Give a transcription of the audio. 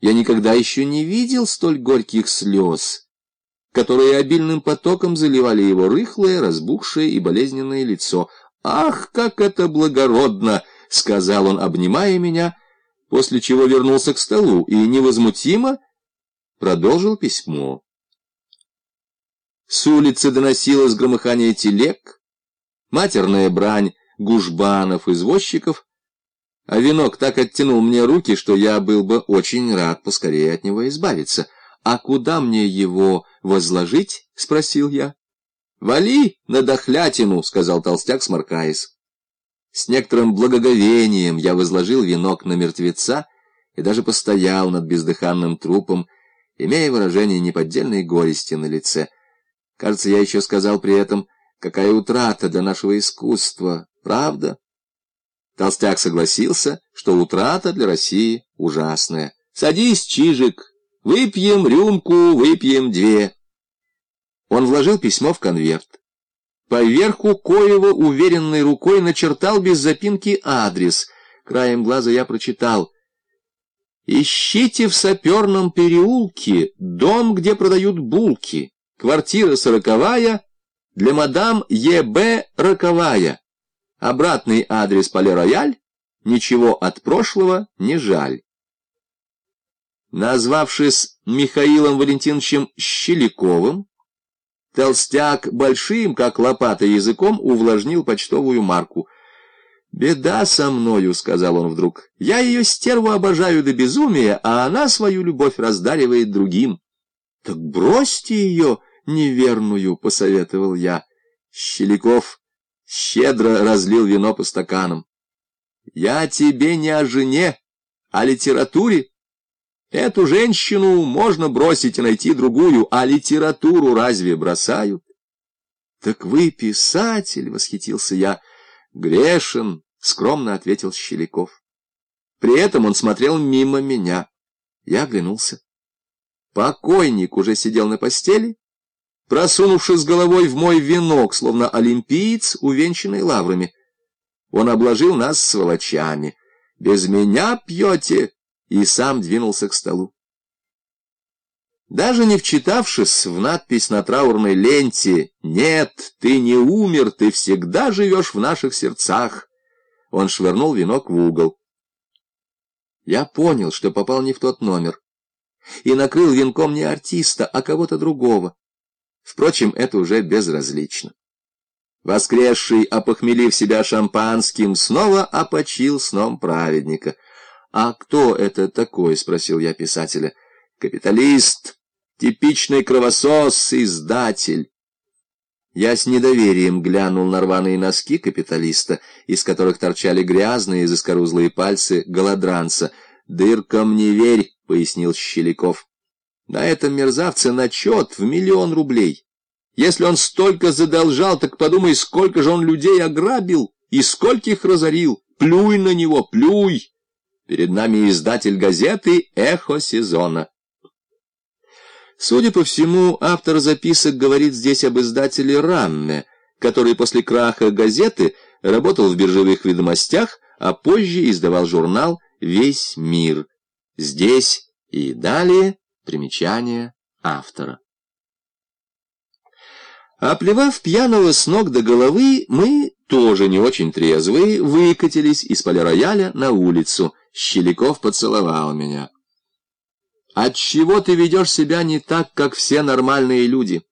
Я никогда еще не видел столь горьких слез, которые обильным потоком заливали его рыхлое, разбухшее и болезненное лицо. «Ах, как это благородно!» — сказал он, обнимая меня, после чего вернулся к столу и невозмутимо продолжил письмо. С улицы доносилось громыхание телег, матерная брань гужбанов, извозчиков, а венок так оттянул мне руки, что я был бы очень рад поскорее от него избавиться. «А куда мне его возложить?» — спросил я. «Вали на дохлятину», — сказал толстяк, сморкаясь. С некоторым благоговением я возложил венок на мертвеца и даже постоял над бездыханным трупом, имея выражение неподдельной горести на лице. Кажется, я еще сказал при этом, какая утрата для нашего искусства, правда? Толстяк согласился, что утрата для России ужасная. «Садись, Чижик, выпьем рюмку, выпьем две». Он вложил письмо в конверт. Поверху Коева уверенной рукой начертал без запинки адрес. Краем глаза я прочитал. «Ищите в саперном переулке дом, где продают булки. Квартира сороковая, для мадам Е.Б. Роковая». Обратный адрес Пале-Рояль, ничего от прошлого не жаль. Назвавшись Михаилом Валентиновичем Щеликовым, толстяк большим, как лопата, языком увлажнил почтовую марку. «Беда со мною», — сказал он вдруг. «Я ее стерву обожаю до безумия, а она свою любовь раздаривает другим». «Так бросьте ее неверную», — посоветовал я. Щеликов щедро разлил вино по стаканам. «Я тебе не о жене, а о литературе. Эту женщину можно бросить и найти другую, а литературу разве бросают?» «Так вы писатель!» — восхитился я. «Грешен!» — скромно ответил Щеляков. При этом он смотрел мимо меня. Я оглянулся. Покойник уже сидел на постели, просунувшись головой в мой венок, словно олимпиец, увенчанный лаврами. Он обложил нас сволочами. «Без меня пьете!» и сам двинулся к столу. Даже не вчитавшись в надпись на траурной ленте «Нет, ты не умер, ты всегда живешь в наших сердцах», он швырнул венок в угол. Я понял, что попал не в тот номер, и накрыл венком не артиста, а кого-то другого. Впрочем, это уже безразлично. Воскресший, опохмелив себя шампанским, снова опочил сном праведника. «А кто это такой?» — спросил я писателя. «Капиталист, типичный кровосос, издатель». Я с недоверием глянул на рваные носки капиталиста, из которых торчали грязные заскорузлые пальцы голодранца. «Дыркам не верь», — пояснил Щеляков. На этом мерзавце начет в миллион рублей. Если он столько задолжал, так подумай, сколько же он людей ограбил и скольких разорил. Плюй на него, плюй! Перед нами издатель газеты «Эхо сезона». Судя по всему, автор записок говорит здесь об издателе Ранне, который после краха газеты работал в биржевых ведомостях, а позже издавал журнал «Весь мир». Здесь и далее Примечание автора. Оплевав пьяного с ног до головы, мы, тоже не очень трезвые, выкатились из поля на улицу. Щеляков поцеловал меня. «Отчего ты ведешь себя не так, как все нормальные люди?»